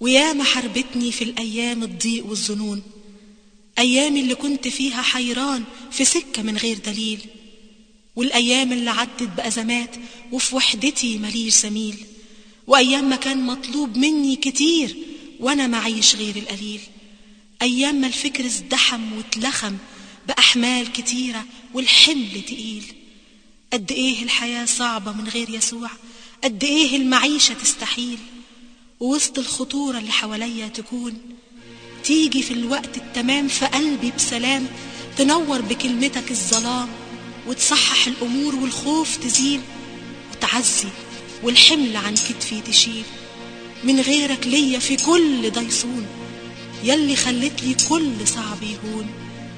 وياما حربتني في الأيام الضيق والظنون أيام اللي كنت فيها حيران في سكة من غير دليل والأيام اللي عدت بأزمات وفي وحدتي مليش زميل وأيام ما كان مطلوب مني كتير وأنا معيش غير القليل أيام ما الفكر ازدحم واتلخم بأحمال كتيرة والحمل تقيل. قد إيه الحياة صعبة من غير يسوع قد إيه المعيشة تستحيل. ووسط الخطورة اللي حواليا تكون. تيجي في الوقت التمام في قلبي بسلام تنور بكلمتك الظلام وتصحح الأمور والخوف تزيل وتعزي والحمل عن كتفي تشيل. من غيرك ليا في كل ضيصون يلي خلت لي كل صعب يهون.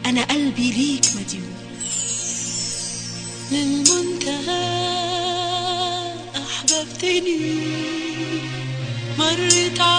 أنا قلبي ليك مديون. للمنتهى أحببتني. मरता